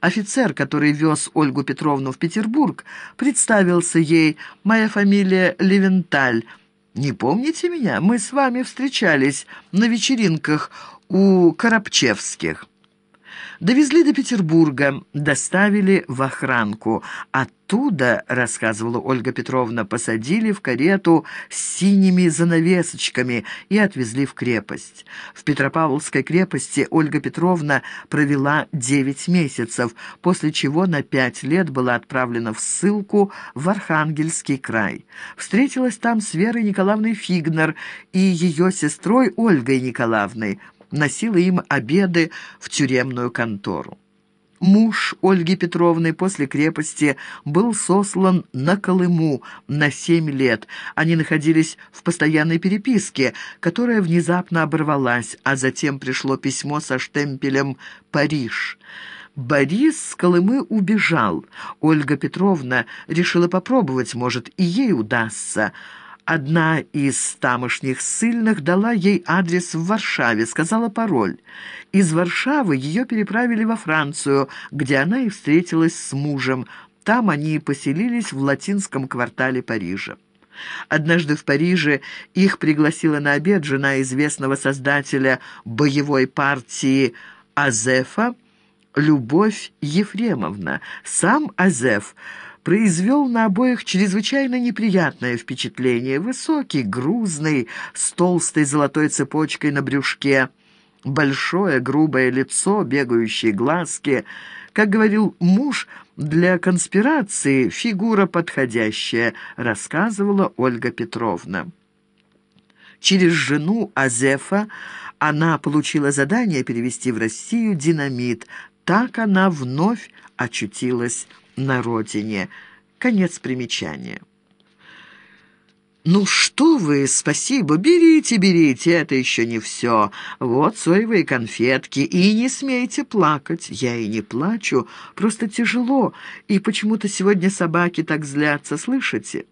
Офицер, который вез Ольгу Петровну в Петербург, представился ей «Моя фамилия Левенталь». «Не помните меня? Мы с вами встречались на вечеринках у Коробчевских». Довезли до Петербурга, доставили в охранку. Оттуда, рассказывала Ольга Петровна, посадили в карету с синими занавесочками и отвезли в крепость. В Петропавловской крепости Ольга Петровна провела 9 месяцев, после чего на 5 лет была отправлена в ссылку в Архангельский край. Встретилась там с Верой Николаевной Фигнер и ее сестрой Ольгой Николаевной – носила им обеды в тюремную контору. Муж Ольги Петровны после крепости был сослан на Колыму на семь лет. Они находились в постоянной переписке, которая внезапно оборвалась, а затем пришло письмо со штемпелем «Париж». Борис с Колымы убежал. Ольга Петровна решила попробовать, может, и ей удастся. Одна из тамошних ссыльных дала ей адрес в Варшаве, сказала пароль. Из Варшавы ее переправили во Францию, где она и встретилась с мужем. Там они поселились в латинском квартале Парижа. Однажды в Париже их пригласила на обед жена известного создателя боевой партии Азефа Любовь Ефремовна. Сам Азеф произвел на обоих чрезвычайно неприятное впечатление. Высокий, грузный, с толстой золотой цепочкой на брюшке, большое грубое лицо, бегающие глазки. Как говорил муж, для конспирации фигура подходящая, рассказывала Ольга Петровна. Через жену Азефа она получила задание перевести в Россию динамит. Так она вновь очутилась на родине. Конец примечания. «Ну что вы, спасибо, берите, берите, это еще не все. Вот соевые конфетки, и не смейте плакать. Я и не плачу, просто тяжело, и почему-то сегодня собаки так злятся, слышите?»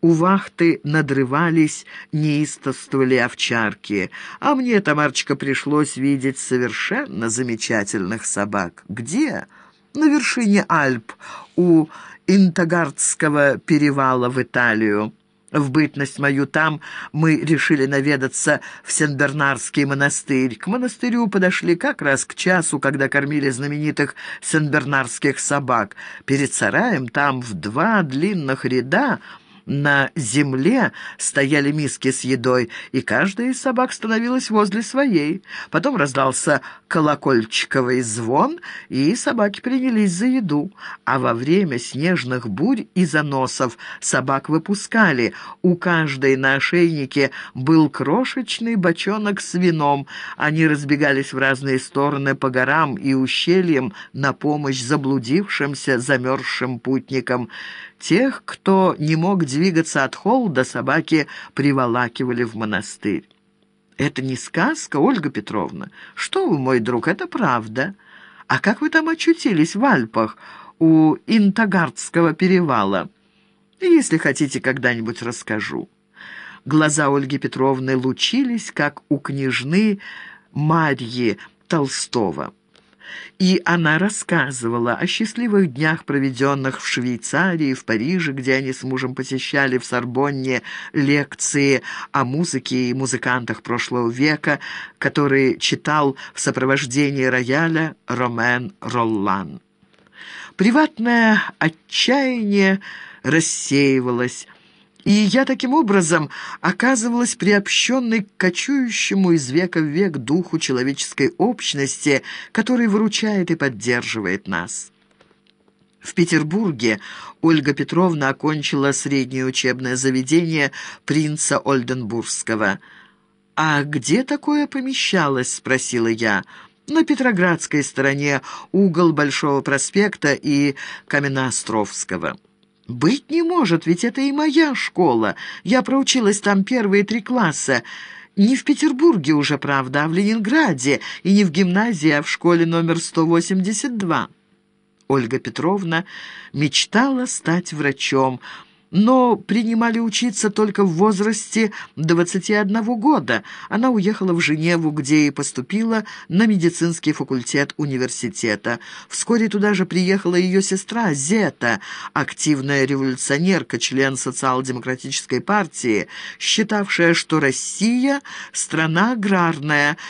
У вахты надрывались, неистовствовали овчарки. А мне, Тамарочка, пришлось видеть совершенно замечательных собак. Где?» На вершине Альп у Интагардского перевала в Италию. В бытность мою там мы решили наведаться в Сенбернарский монастырь. К монастырю подошли как раз к часу, когда кормили знаменитых сенбернарских собак. Перед сараем там в два длинных ряда на земле стояли миски с едой, и каждая из собак становилась возле своей. Потом раздался колокольчиковый звон, и собаки принялись за еду. А во время снежных бурь и заносов собак выпускали. У каждой на ошейнике был крошечный бочонок с вином. Они разбегались в разные стороны по горам и ущельям на помощь заблудившимся, замерзшим путникам. Тех, кто не мог двигаться от холода, собаки приволакивали в монастырь. «Это не сказка, Ольга Петровна. Что вы, мой друг, это правда. А как вы там очутились в Альпах, у Интагардского перевала? Если хотите, когда-нибудь расскажу». Глаза Ольги Петровны лучились, как у княжны Марьи Толстого. И она рассказывала о счастливых днях, проведенных в Швейцарии, в Париже, где они с мужем посещали в Сорбонне лекции о музыке и музыкантах прошлого века, которые читал в сопровождении рояля Ромен Роллан. Приватное отчаяние рассеивалось, и я таким образом оказывалась приобщенной к кочующему из века в век духу человеческой общности, который выручает и поддерживает нас. В Петербурге Ольга Петровна окончила среднее учебное заведение принца Ольденбургского. «А где такое помещалось?» – спросила я. «На Петроградской стороне, угол Большого проспекта и Каменноостровского». «Быть не может, ведь это и моя школа. Я проучилась там первые три класса. Не в Петербурге уже, правда, а в Ленинграде, и не в гимназии, а в школе номер 182». Ольга Петровна мечтала стать врачом, но принимали учиться только в возрасте 21 года. Она уехала в Женеву, где и поступила на медицинский факультет университета. Вскоре туда же приехала ее сестра Зета, активная революционерка, член социал-демократической партии, считавшая, что Россия – страна аграрная